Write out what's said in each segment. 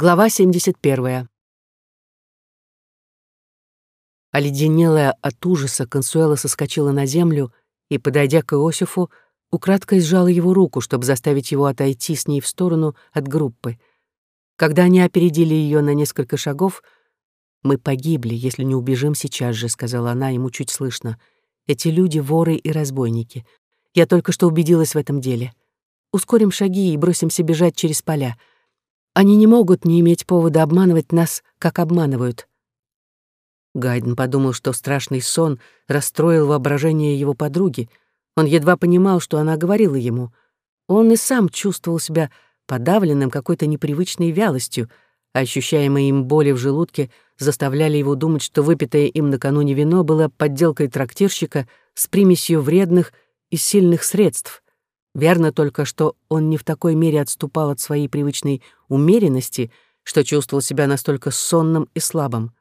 Глава 71. Оледенелая от ужаса, Консуэла соскочила на землю и, подойдя к Иосифу, украдкой сжала его руку, чтобы заставить его отойти с ней в сторону от группы. Когда они опередили ее на несколько шагов, «Мы погибли, если не убежим сейчас же», — сказала она ему чуть слышно. «Эти люди — воры и разбойники. Я только что убедилась в этом деле. Ускорим шаги и бросимся бежать через поля. Они не могут не иметь повода обманывать нас, как обманывают. Гайден подумал, что страшный сон расстроил воображение его подруги. Он едва понимал, что она говорила ему. Он и сам чувствовал себя подавленным какой-то непривычной вялостью, а ощущаемые им боли в желудке заставляли его думать, что выпитое им накануне вино было подделкой трактирщика с примесью вредных и сильных средств — Верно только, что он не в такой мере отступал от своей привычной умеренности, что чувствовал себя настолько сонным и слабым.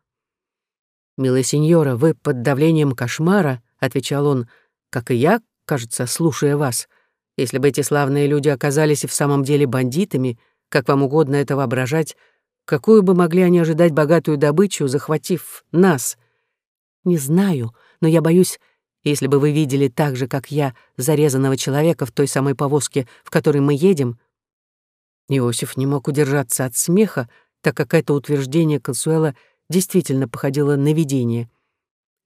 «Милая сеньора, вы под давлением кошмара», — отвечал он, — «как и я, кажется, слушая вас. Если бы эти славные люди оказались и в самом деле бандитами, как вам угодно это воображать, какую бы могли они ожидать богатую добычу, захватив нас? Не знаю, но я боюсь, если бы вы видели так же, как я, зарезанного человека в той самой повозке, в которой мы едем...» Иосиф не мог удержаться от смеха, так как это утверждение Консуэла действительно походило на видение.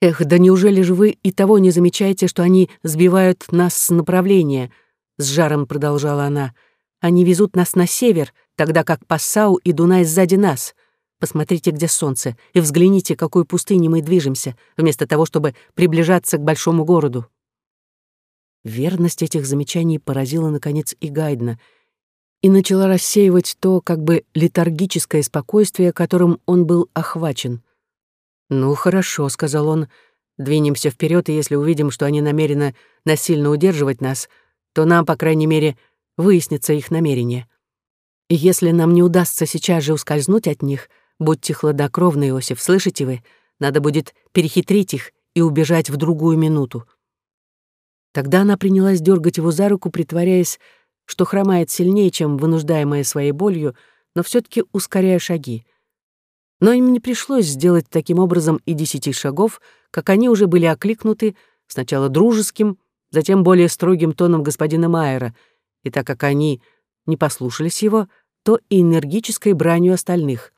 «Эх, да неужели же вы и того не замечаете, что они сбивают нас с направления?» С жаром продолжала она. «Они везут нас на север, тогда как Пассау и Дунай сзади нас. Посмотрите, где солнце, и взгляните, какой пустыни мы движемся, вместо того, чтобы приближаться к большому городу». Верность этих замечаний поразила, наконец, и Гайдна, и начала рассеивать то, как бы летаргическое спокойствие, которым он был охвачен. «Ну, хорошо», — сказал он, — «двинемся вперед, и если увидим, что они намерены насильно удерживать нас, то нам, по крайней мере, выяснится их намерение. И если нам не удастся сейчас же ускользнуть от них — Будьте хладнокровны, Иосиф, слышите вы? Надо будет перехитрить их и убежать в другую минуту. Тогда она принялась дергать его за руку, притворяясь, что хромает сильнее, чем вынуждаемая своей болью, но все таки ускоряя шаги. Но им не пришлось сделать таким образом и десяти шагов, как они уже были окликнуты сначала дружеским, затем более строгим тоном господина Майера, и так как они не послушались его, то и энергической бранью остальных.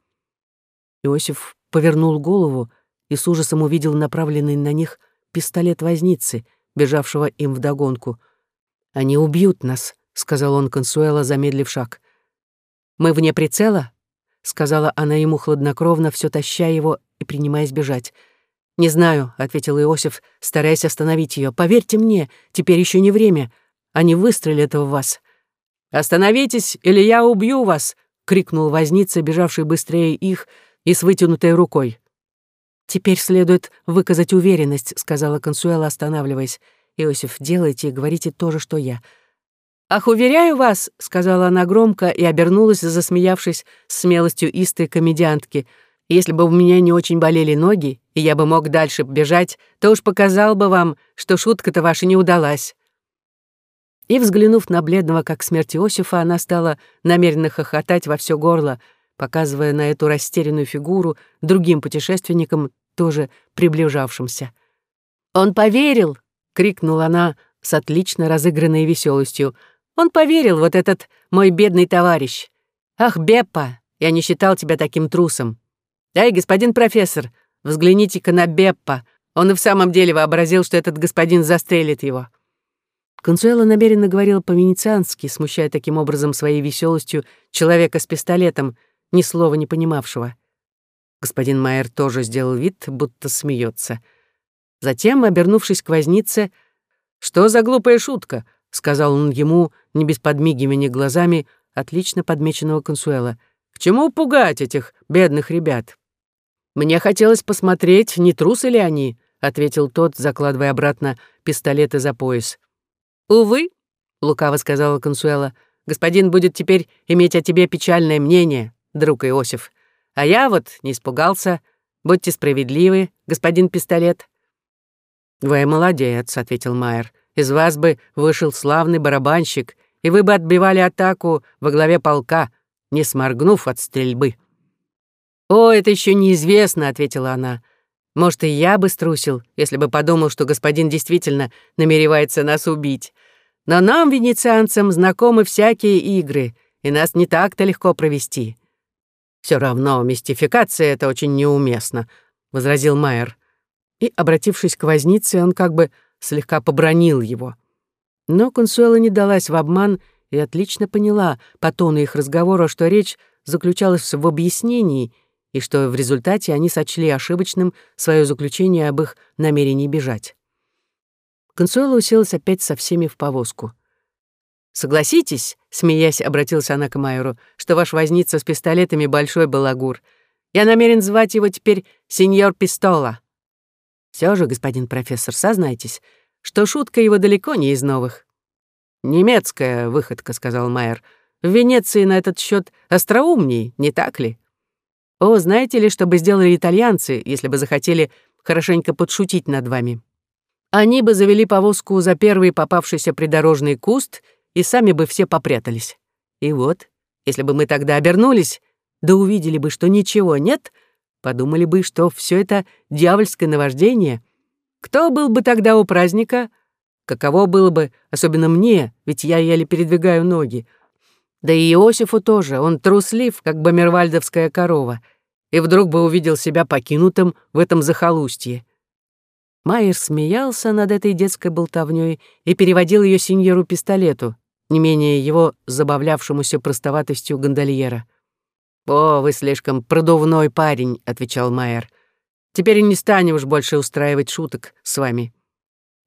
Иосиф повернул голову и с ужасом увидел направленный на них пистолет возницы, бежавшего им вдогонку. «Они убьют нас», — сказал он Консуэла, замедлив шаг. «Мы вне прицела?» — сказала она ему хладнокровно, все таща его и принимаясь бежать. «Не знаю», — ответил Иосиф, стараясь остановить ее. «Поверьте мне, теперь еще не время. Они выстрелят в вас». «Остановитесь, или я убью вас!» — крикнул возница, бежавший быстрее их, и с вытянутой рукой. «Теперь следует выказать уверенность», — сказала Консуэла, останавливаясь. «Иосиф, делайте и говорите то же, что я». «Ах, уверяю вас», — сказала она громко и обернулась, засмеявшись с смелостью истой комедиантки. «Если бы у меня не очень болели ноги, и я бы мог дальше бежать, то уж показал бы вам, что шутка-то ваша не удалась». И, взглянув на бледного, как смерть Иосифа, она стала намеренно хохотать во все горло — показывая на эту растерянную фигуру другим путешественникам, тоже приближавшимся. «Он поверил!» — крикнула она с отлично разыгранной веселостью. «Он поверил, вот этот мой бедный товарищ! Ах, Беппа, я не считал тебя таким трусом! Эй, господин профессор, взгляните-ка на Беппа! Он и в самом деле вообразил, что этот господин застрелит его!» Консуэла намеренно говорила по-венециански, смущая таким образом своей веселостью человека с пистолетом — ни слова не понимавшего. Господин Майер тоже сделал вид, будто смеется. Затем, обернувшись к вознице, «Что за глупая шутка?» — сказал он ему, не без подмигивания глазами, отлично подмеченного консуэла. «К чему пугать этих бедных ребят?» «Мне хотелось посмотреть, не трусы ли они», — ответил тот, закладывая обратно пистолеты за пояс. «Увы», — лукаво сказала консуэла, — «господин будет теперь иметь о тебе печальное мнение» друг Иосиф. А я вот не испугался. Будьте справедливы, господин пистолет». «Вы молодец», — ответил Майер. «Из вас бы вышел славный барабанщик, и вы бы отбивали атаку во главе полка. не сморгнув от стрельбы. «О, это еще неизвестно», — ответила она. «Может, и я бы струсил, если бы подумал, что господин действительно намеревается нас убить. Но нам, венецианцам, знакомы всякие игры, и нас не так-то легко провести». Все равно мистификация — это очень неуместно», — возразил Майер. И, обратившись к вознице, он как бы слегка побронил его. Но Консуэла не далась в обман и отлично поняла по тону их разговора, что речь заключалась в объяснении и что в результате они сочли ошибочным свое заключение об их намерении бежать. Консуэла уселась опять со всеми в повозку. «Согласитесь», — смеясь, обратилась она к Майеру, «что ваш возница с пистолетами — большой балагур. Я намерен звать его теперь сеньор Пистола». Все же, господин профессор, сознайтесь, что шутка его далеко не из новых. «Немецкая выходка», — сказал Майер. «В Венеции на этот счет остроумней, не так ли?» «О, знаете ли, что бы сделали итальянцы, если бы захотели хорошенько подшутить над вами?» Они бы завели повозку за первый попавшийся придорожный куст, и сами бы все попрятались. И вот, если бы мы тогда обернулись, да увидели бы, что ничего нет — Подумали бы, что все это дьявольское наваждение. Кто был бы тогда у праздника? Каково было бы, особенно мне, ведь я еле передвигаю ноги. Да и Иосифу тоже, он труслив, как бомервальдовская корова, и вдруг бы увидел себя покинутым в этом захолустье. Майер смеялся над этой детской болтовнёй и переводил ее сеньору пистолету, не менее его забавлявшемуся простоватостью гондольера. «О, вы слишком продувной парень», — отвечал Майер. «Теперь не станем уж больше устраивать шуток с вами».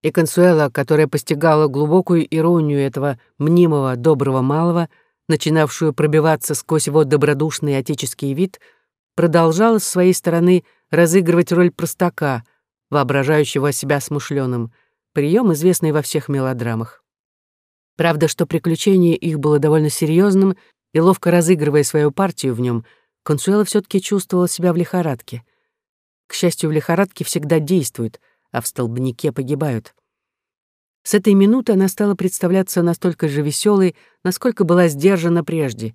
И Консуэла, которая постигала глубокую иронию этого мнимого доброго малого, начинавшую пробиваться сквозь его добродушный отеческий вид, продолжала с своей стороны разыгрывать роль простака, воображающего себя смышленым, прием, известный во всех мелодрамах. Правда, что приключение их было довольно серьезным и ловко разыгрывая свою партию в нем, Консуэла все таки чувствовала себя в лихорадке. К счастью, в лихорадке всегда действуют, а в столбнике погибают. С этой минуты она стала представляться настолько же веселой, насколько была сдержана прежде,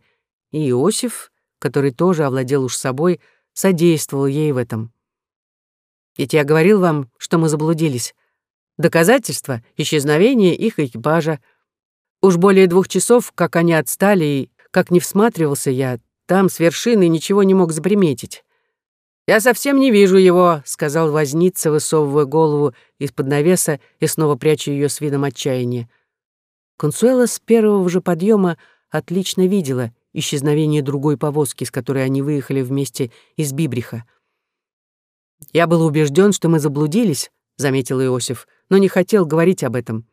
и Иосиф, который тоже овладел уж собой, содействовал ей в этом. «Ведь я говорил вам, что мы заблудились. Доказательства — исчезновения их экипажа. Уж более двух часов, как они отстали и как не всматривался я, там с вершины ничего не мог заприметить. «Я совсем не вижу его», — сказал возница, высовывая голову из-под навеса и снова пряча ее с видом отчаяния. Консуэла с первого же подъема отлично видела исчезновение другой повозки, с которой они выехали вместе из Бибриха. «Я был убежден, что мы заблудились», — заметил Иосиф, но не хотел говорить об этом.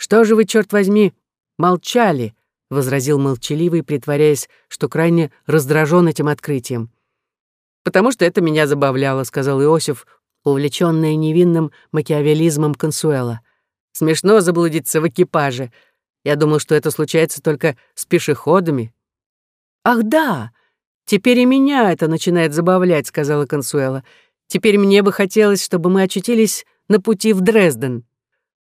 «Что же вы, черт возьми, молчали?» — возразил молчаливый, притворяясь, что крайне раздражен этим открытием. «Потому что это меня забавляло», — сказал Иосиф, увлечённый невинным макиавелизмом Консуэла. «Смешно заблудиться в экипаже. Я думал, что это случается только с пешеходами». «Ах, да! Теперь и меня это начинает забавлять», — сказала Консуэла. «Теперь мне бы хотелось, чтобы мы очутились на пути в Дрезден».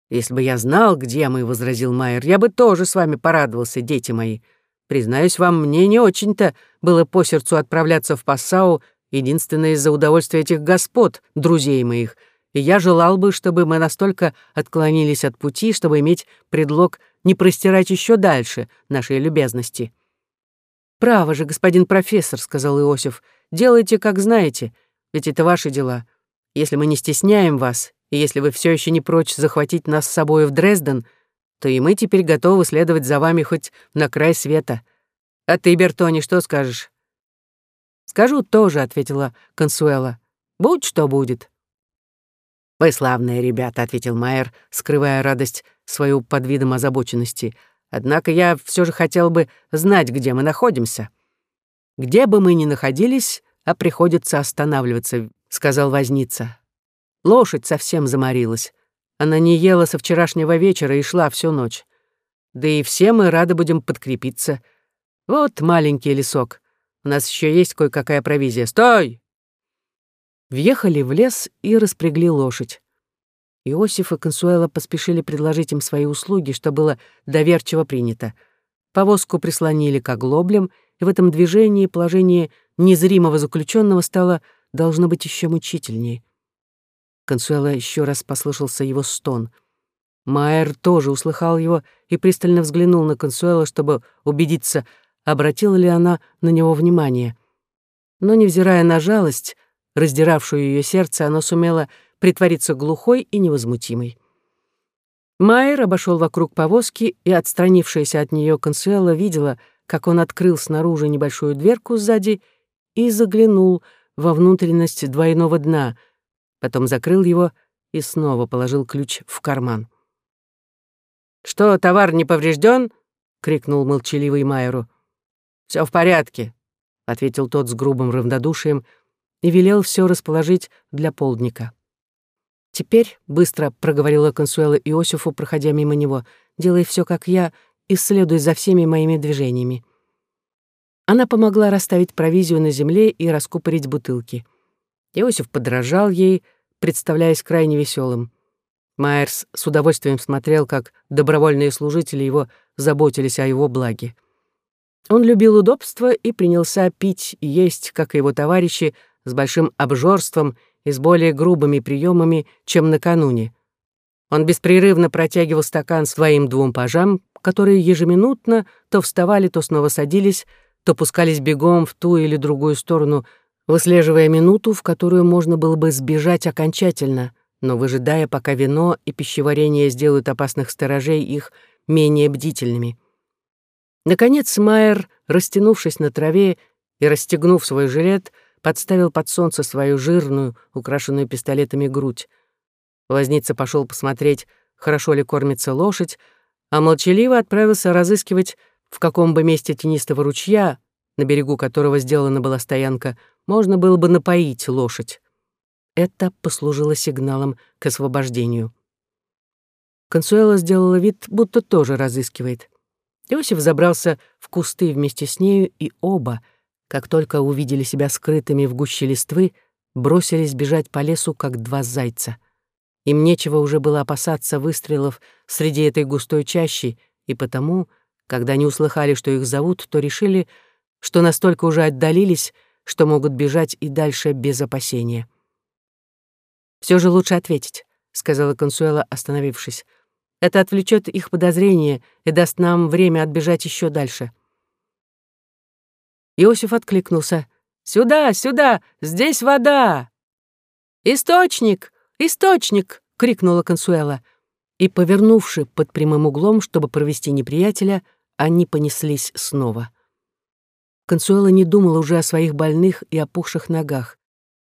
«Если бы я знал, где мы», — возразил Майер, — «я бы тоже с вами порадовался, дети мои. Признаюсь вам, мне не очень-то было по сердцу отправляться в Пассау, единственное из-за удовольствия этих господ, друзей моих, и я желал бы, чтобы мы настолько отклонились от пути, чтобы иметь предлог не простирать еще дальше нашей любезности». «Право же, господин профессор», — сказал Иосиф, — «делайте, как знаете, ведь это ваши дела. Если мы не стесняем вас и если вы все еще не прочь захватить нас с собой в Дрезден, то и мы теперь готовы следовать за вами хоть на край света. А ты, Бертони, что скажешь?» «Скажу тоже», — ответила Консуэла. «Будь что будет». «Вы славные ребята», — ответил Майер, скрывая радость свою под видом озабоченности. «Однако я все же хотел бы знать, где мы находимся». «Где бы мы ни находились, а приходится останавливаться», — сказал возница. Лошадь совсем заморилась. Она не ела со вчерашнего вечера и шла всю ночь. Да и все мы рады будем подкрепиться. Вот маленький лесок. У нас еще есть кое-какая провизия. Стой!» Въехали в лес и распрягли лошадь. Иосиф и Консуэла поспешили предложить им свои услуги, что было доверчиво принято. Повозку прислонили к оглоблям, и в этом движении положение незримого заключенного стало, должно быть, еще мучительнее. Консуэла еще раз послышался его стон. Майер тоже услыхал его и пристально взглянул на Консуэла, чтобы убедиться, обратила ли она на него внимание. Но, невзирая на жалость, раздиравшую ее сердце, она сумела притвориться глухой и невозмутимой. Майер обошел вокруг повозки, и отстранившаяся от нее Консуэла видела, как он открыл снаружи небольшую дверку сзади и заглянул во внутренность двойного дна, потом закрыл его и снова положил ключ в карман. «Что, товар не поврежден? крикнул молчаливый Майеру. Все в порядке», — ответил тот с грубым равнодушием и велел все расположить для полдника. «Теперь», — быстро проговорила Консуэла Иосифу, проходя мимо него, «делай все, как я, и следуй за всеми моими движениями». Она помогла расставить провизию на земле и раскупорить бутылки. Иосиф подражал ей, представляясь крайне веселым. Майерс с удовольствием смотрел, как добровольные служители его заботились о его благе. Он любил удобство и принялся пить и есть, как и его товарищи, с большим обжорством и с более грубыми приемами, чем накануне. Он беспрерывно протягивал стакан своим двум пажам, которые ежеминутно то вставали, то снова садились, то пускались бегом в ту или другую сторону, выслеживая минуту, в которую можно было бы сбежать окончательно, но выжидая, пока вино и пищеварение сделают опасных сторожей их менее бдительными. Наконец Майер, растянувшись на траве и расстегнув свой жилет, подставил под солнце свою жирную, украшенную пистолетами грудь. Возница пошел посмотреть, хорошо ли кормится лошадь, а молчаливо отправился разыскивать, в каком бы месте тенистого ручья, на берегу которого сделана была стоянка, можно было бы напоить лошадь. Это послужило сигналом к освобождению. Консуэла сделала вид, будто тоже разыскивает. Иосиф забрался в кусты вместе с нею, и оба — как только увидели себя скрытыми в гуще листвы, бросились бежать по лесу, как два зайца. Им нечего уже было опасаться выстрелов среди этой густой чащи, и потому, когда они услыхали, что их зовут, то решили, что настолько уже отдалились, что могут бежать и дальше без опасения. Все же лучше ответить», — сказала Консуэла, остановившись. «Это отвлечет их подозрения и даст нам время отбежать еще дальше». Иосиф откликнулся. «Сюда, сюда! Здесь вода!» «Источник! Источник!» — крикнула Консуэла. И, повернувши под прямым углом, чтобы провести неприятеля, они понеслись снова. Консуэла не думала уже о своих больных и опухших ногах.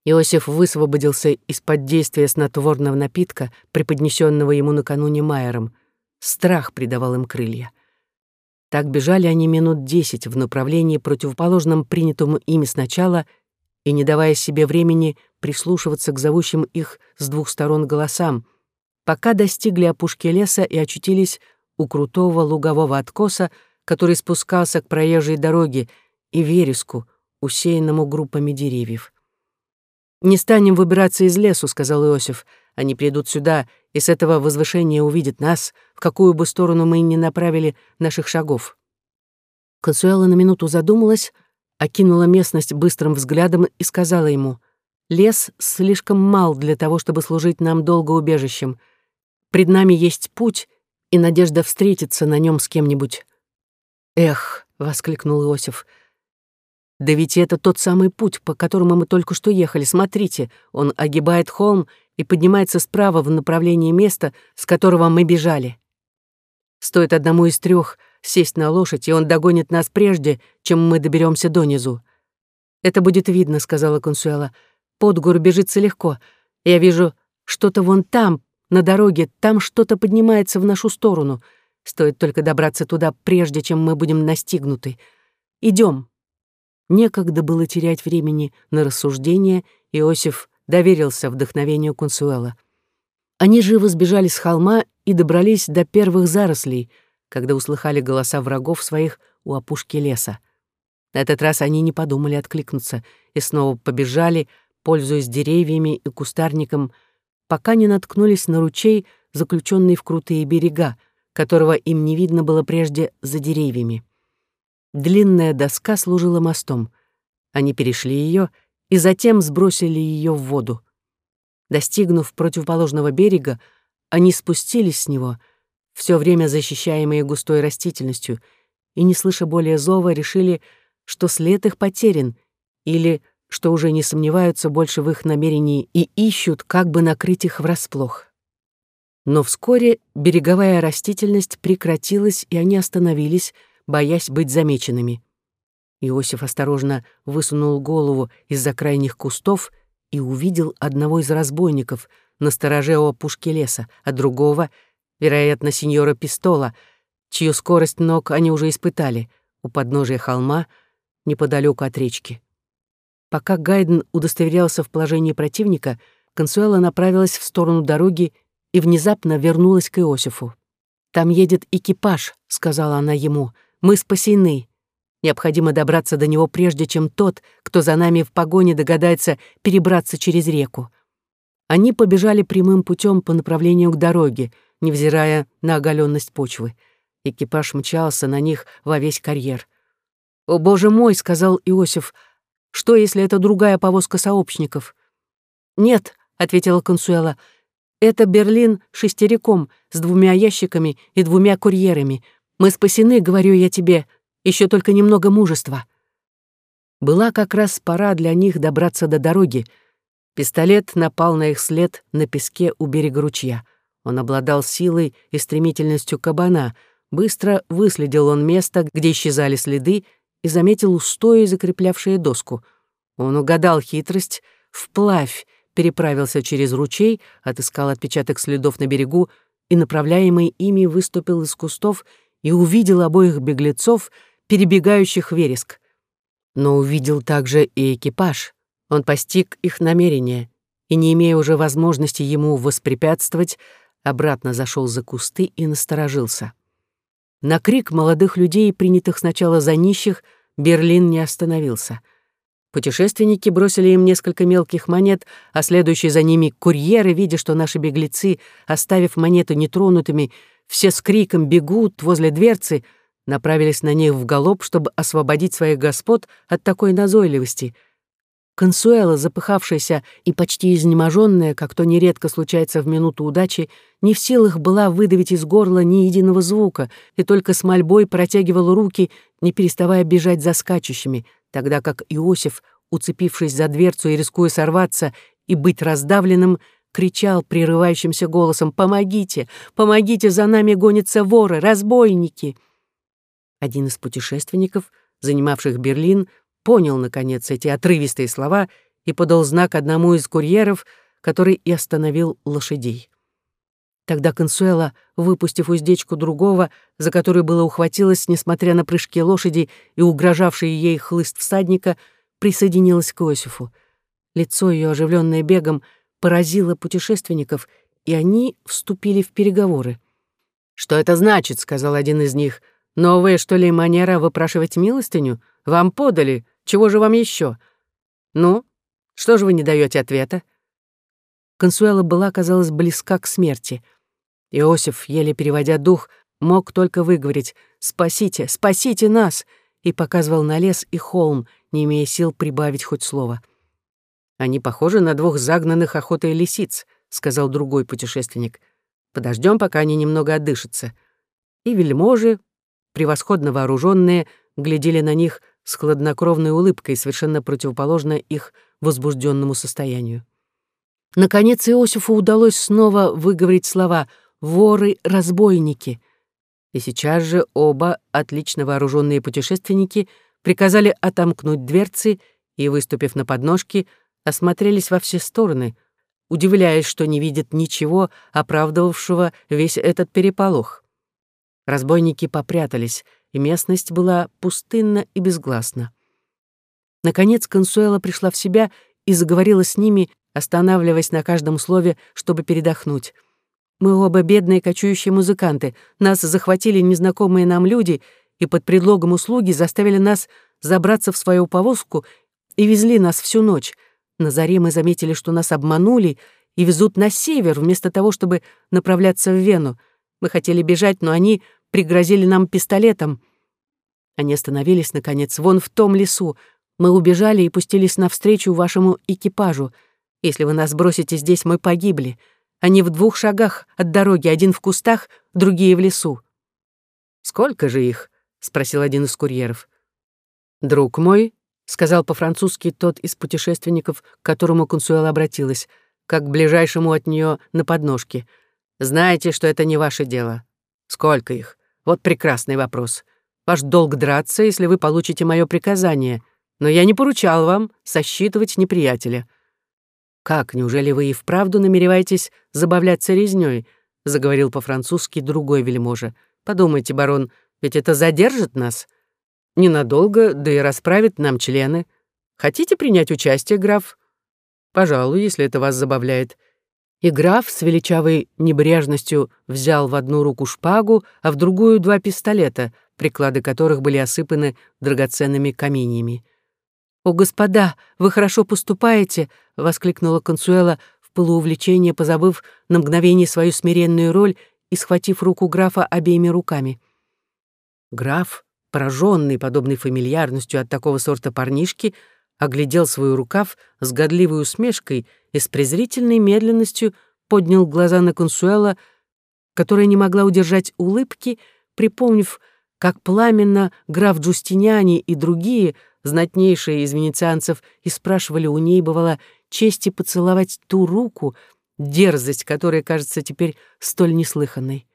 Иосиф высвободился из-под действия снотворного напитка, преподнесенного ему накануне Майером. Страх придавал им крылья. Так бежали они минут десять в направлении, противоположном принятому ими сначала, и не давая себе времени прислушиваться к зовущим их с двух сторон голосам, пока достигли опушки леса и очутились у крутого лугового откоса, который спускался к проезжей дороге, и вереску, усеянному группами деревьев. «Не станем выбираться из лесу», — сказал Иосиф. «Они придут сюда и с этого возвышения увидят нас, в какую бы сторону мы ни направили наших шагов. Консуэла на минуту задумалась, окинула местность быстрым взглядом и сказала ему, «Лес слишком мал для того, чтобы служить нам долго убежищем. Пред нами есть путь, и надежда встретиться на нем с кем-нибудь». «Эх!» — воскликнул Иосиф. «Да ведь это тот самый путь, по которому мы только что ехали. Смотрите, он огибает холм и поднимается справа в направлении места, с которого мы бежали. Стоит одному из трех сесть на лошадь, и он догонит нас прежде, чем мы доберемся донизу. «Это будет видно», — сказала Консуэла. «Под гору бежится легко. Я вижу что-то вон там, на дороге, там что-то поднимается в нашу сторону. Стоит только добраться туда, прежде чем мы будем настигнуты. Идем. Некогда было терять времени на рассуждение, Иосиф доверился вдохновению Консуэла. Они живо сбежали с холма и добрались до первых зарослей, когда услыхали голоса врагов своих у опушки леса. На этот раз они не подумали откликнуться и снова побежали, пользуясь деревьями и кустарником, пока не наткнулись на ручей, заключенный в крутые берега, которого им не видно было прежде за деревьями. Длинная доска служила мостом. Они перешли ее и затем сбросили ее в воду. Достигнув противоположного берега, они спустились с него, все время защищаемые густой растительностью, и, не слыша более зова, решили, что след их потерян, или что уже не сомневаются больше в их намерении и ищут, как бы накрыть их врасплох. Но вскоре береговая растительность прекратилась, и они остановились, боясь быть замеченными. Иосиф осторожно высунул голову из-за крайних кустов и увидел одного из разбойников на стороже у опушки леса, а другого, вероятно, сеньора Пистола, чью скорость ног они уже испытали, у подножия холма, неподалеку от речки. Пока Гайден удостоверялся в положении противника, Консуэла направилась в сторону дороги и внезапно вернулась к Иосифу. «Там едет экипаж», — сказала она ему. «Мы спасены. Необходимо добраться до него прежде, чем тот, кто за нами в погоне догадается перебраться через реку». Они побежали прямым путем по направлению к дороге, невзирая на оголенность почвы. Экипаж мчался на них во весь карьер. «О, боже мой!» — сказал Иосиф. «Что, если это другая повозка сообщников?» «Нет», — ответила Консуэла, — это Берлин шестериком, с двумя ящиками и двумя курьерами. Мы спасены, говорю я тебе, еще только немного мужества. Была как раз пора для них добраться до дороги. Пистолет напал на их след на песке у берега ручья. Он обладал силой и стремительностью кабана. Быстро выследил он место, где исчезали следы, и заметил устои, закреплявшие доску. Он угадал хитрость, вплавь переправился через ручей, отыскал отпечаток следов на берегу и, направляемый ими, выступил из кустов и увидел обоих беглецов, перебегающих вереск. Но увидел также и экипаж. Он постиг их намерение и, не имея уже возможности ему воспрепятствовать, обратно зашел за кусты и насторожился. На крик молодых людей, принятых сначала за нищих, Берлин не остановился — Путешественники бросили им несколько мелких монет, а следующие за ними курьеры, видя, что наши беглецы, оставив монеты нетронутыми, все с криком бегут возле дверцы, направились на них в галоп, чтобы освободить своих господ от такой назойливости. Консуэла, запыхавшаяся и почти изнеможенная, как то нередко случается в минуту удачи, не в силах была выдавить из горла ни единого звука и только с мольбой протягивала руки, не переставая бежать за скачущими — тогда как Иосиф, уцепившись за дверцу и рискуя сорваться и быть раздавленным, кричал прерывающимся голосом «Помогите! Помогите! За нами гонятся воры, разбойники!» Один из путешественников, занимавших Берлин, понял, наконец, эти отрывистые слова и подал знак одному из курьеров, который и остановил лошадей. Тогда Консуэла, выпустив уздечку другого, за которую было ухватилась, несмотря на прыжки лошади и угрожавший ей хлыст всадника, присоединилась к Иосифу. Лицо ее, оживленное бегом, поразило путешественников, и они вступили в переговоры. «Что это значит?» — сказал один из них. «Новая, что ли, манера выпрашивать милостыню? Вам подали. Чего же вам еще? Ну, что же вы не даете ответа?» Консуэла была, казалось, близка к смерти. Иосиф, еле переводя дух, мог только выговорить «Спасите, спасите нас!» и показывал на лес и холм, не имея сил прибавить хоть слово. «Они похожи на двух загнанных охотой лисиц», — сказал другой путешественник. «Подождем, пока они немного отдышатся». И вельможи, превосходно вооруженные, глядели на них с хладнокровной улыбкой, совершенно противоположно их возбужденному состоянию. Наконец Иосифу удалось снова выговорить слова — воры-разбойники. И сейчас же оба отлично вооруженные путешественники приказали отомкнуть дверцы и, выступив на подножки, осмотрелись во все стороны, удивляясь, что не видят ничего, оправдывавшего весь этот переполох. Разбойники попрятались, и местность была пустынна и безгласна. Наконец Консуэла пришла в себя и заговорила с ними, останавливаясь на каждом слове, чтобы передохнуть. Мы оба бедные кочующие музыканты. Нас захватили незнакомые нам люди и под предлогом услуги заставили нас забраться в свою повозку и везли нас всю ночь. На заре мы заметили, что нас обманули и везут на север, вместо того, чтобы направляться в Вену. Мы хотели бежать, но они пригрозили нам пистолетом. Они остановились, наконец, вон в том лесу. Мы убежали и пустились навстречу вашему экипажу. Если вы нас бросите здесь, мы погибли. Они в двух шагах от дороги, один в кустах, другие в лесу. «Сколько же их?» — спросил один из курьеров. «Друг мой», — сказал по-французски тот из путешественников, к которому Консуэла обратилась, как к ближайшему от нее на подножке. «Знаете, что это не ваше дело. Сколько их? Вот прекрасный вопрос. Ваш долг драться, если вы получите мое приказание, но я не поручал вам сосчитывать неприятеля». «Как, неужели вы и вправду намереваетесь забавляться резнёй?» — заговорил по-французски другой вельможа. «Подумайте, барон, ведь это задержит нас. Ненадолго, да и расправит нам члены. Хотите принять участие, граф? Пожалуй, если это вас забавляет. И граф с величавой небрежностью взял в одну руку шпагу, а в другую два пистолета, приклады которых были осыпаны драгоценными каменьями. «О, господа, вы хорошо поступаете!» — воскликнула Консуэла в полуувлечении, позабыв на мгновение свою смиренную роль и схватив руку графа обеими руками. Граф, пораженный подобной фамильярностью от такого сорта парнишки, оглядел свой рукав с годливой усмешкой и с презрительной медленностью поднял глаза на Консуэла, которая не могла удержать улыбки, припомнив, как пламенно граф Джустиниани и другие, знатнейшие из венецианцев, и спрашивали у ней, бывало, чести поцеловать ту руку, дерзость которая кажется теперь столь неслыханной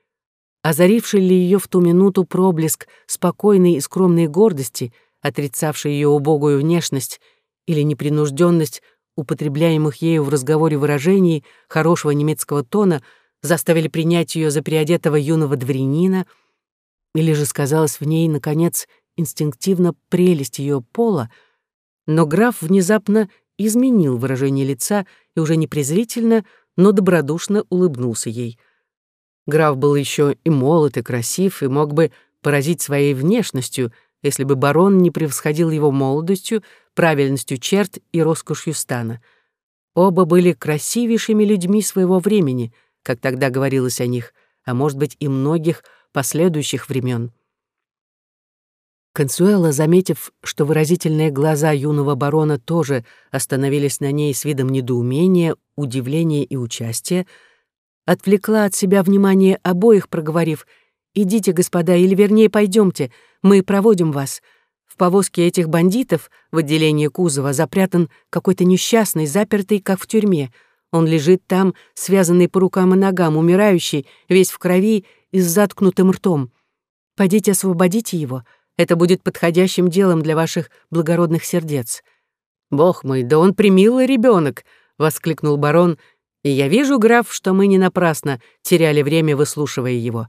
озаривший ли ее в ту минуту проблеск спокойной и скромной гордости, отрицавший ее убогую внешность или непринужденность употребляемых ею в разговоре выражений хорошего немецкого тона, заставили принять ее за переодетого юного дворянина, или же сказалась в ней, наконец, инстинктивно прелесть ее пола, но граф внезапно изменил выражение лица и уже не презрительно, но добродушно улыбнулся ей — Граф был еще и молод, и красив, и мог бы поразить своей внешностью, если бы барон не превосходил его молодостью, правильностью черт и роскошью стана. Оба были красивейшими людьми своего времени, как тогда говорилось о них, а может быть и многих последующих времен. Консуэла, заметив, что выразительные глаза юного барона тоже остановились на ней с видом недоумения, удивления и участия, отвлекла от себя внимание обоих, проговорив «Идите, господа, или вернее пойдемте, мы проводим вас». В повозке этих бандитов в отделении кузова запрятан какой-то несчастный, запертый, как в тюрьме. Он лежит там, связанный по рукам и ногам, умирающий, весь в крови и с заткнутым ртом. Пойдите освободите его. Это будет подходящим делом для ваших благородных сердец». «Бог мой, да он примилый ребенок, воскликнул барон, и я вижу, граф, что мы не напрасно теряли время, выслушивая его.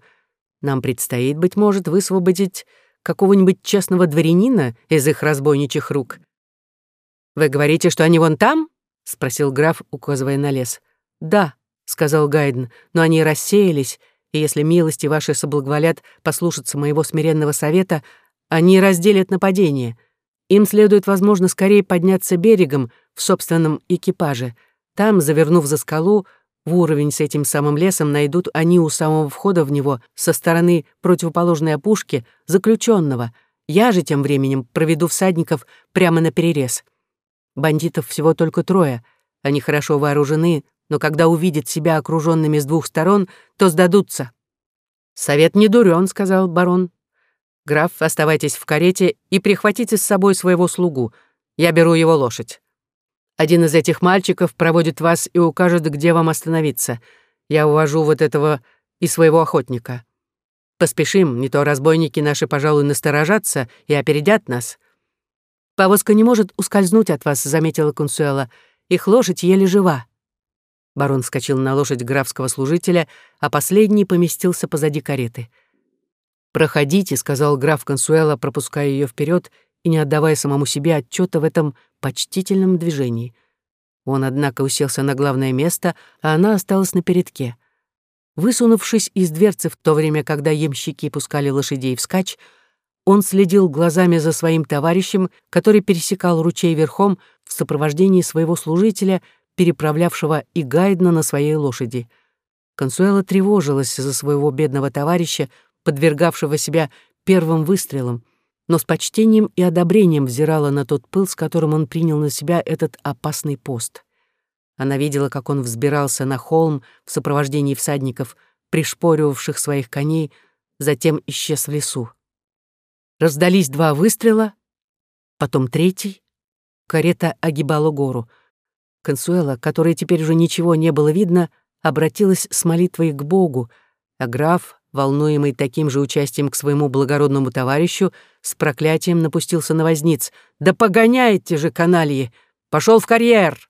Нам предстоит, быть может, высвободить какого-нибудь честного дворянина из их разбойничьих рук. «Вы говорите, что они вон там?» — спросил граф, указывая на лес. «Да», — сказал Гайден, — «но они рассеялись, и если милости ваши соблаговолят послушаться моего смиренного совета, они разделят нападение. Им следует, возможно, скорее подняться берегом в собственном экипаже — там, завернув за скалу, в уровень с этим самым лесом найдут они у самого входа в него со стороны противоположной опушки заключенного. Я же тем временем проведу всадников прямо на перерез. Бандитов всего только трое. Они хорошо вооружены, но когда увидят себя окруженными с двух сторон, то сдадутся. «Совет не дурен», — сказал барон. «Граф, оставайтесь в карете и прихватите с собой своего слугу. Я беру его лошадь». Один из этих мальчиков проводит вас и укажет, где вам остановиться. Я увожу вот этого и своего охотника. Поспешим, не то разбойники наши, пожалуй, насторожатся и опередят нас. Повозка не может ускользнуть от вас, заметила Консуэла. Их лошадь еле жива. Барон вскочил на лошадь графского служителя, а последний поместился позади кареты. «Проходите», — сказал граф Консуэла, пропуская ее вперед и не отдавая самому себе отчета в этом почтительном движении. Он, однако, уселся на главное место, а она осталась на передке. Высунувшись из дверцы в то время, когда ямщики пускали лошадей вскачь, он следил глазами за своим товарищем, который пересекал ручей верхом в сопровождении своего служителя, переправлявшего и Гайдна на своей лошади. Консуэла тревожилась за своего бедного товарища, подвергавшего себя первым выстрелам. Но с почтением и одобрением взирала на тот пыл, с которым он принял на себя этот опасный пост. Она видела, как он взбирался на холм в сопровождении всадников, пришпоривавших своих коней, затем исчез в лесу. Раздались два выстрела, потом третий. Карета огибала гору. Консуэла, которой теперь уже ничего не было видно, обратилась с молитвой к Богу, а граф, волнуемый таким же участием к своему благородному товарищу, с проклятием напустился на возниц. «Да погоняйте же, канальи! Пошел в карьер!»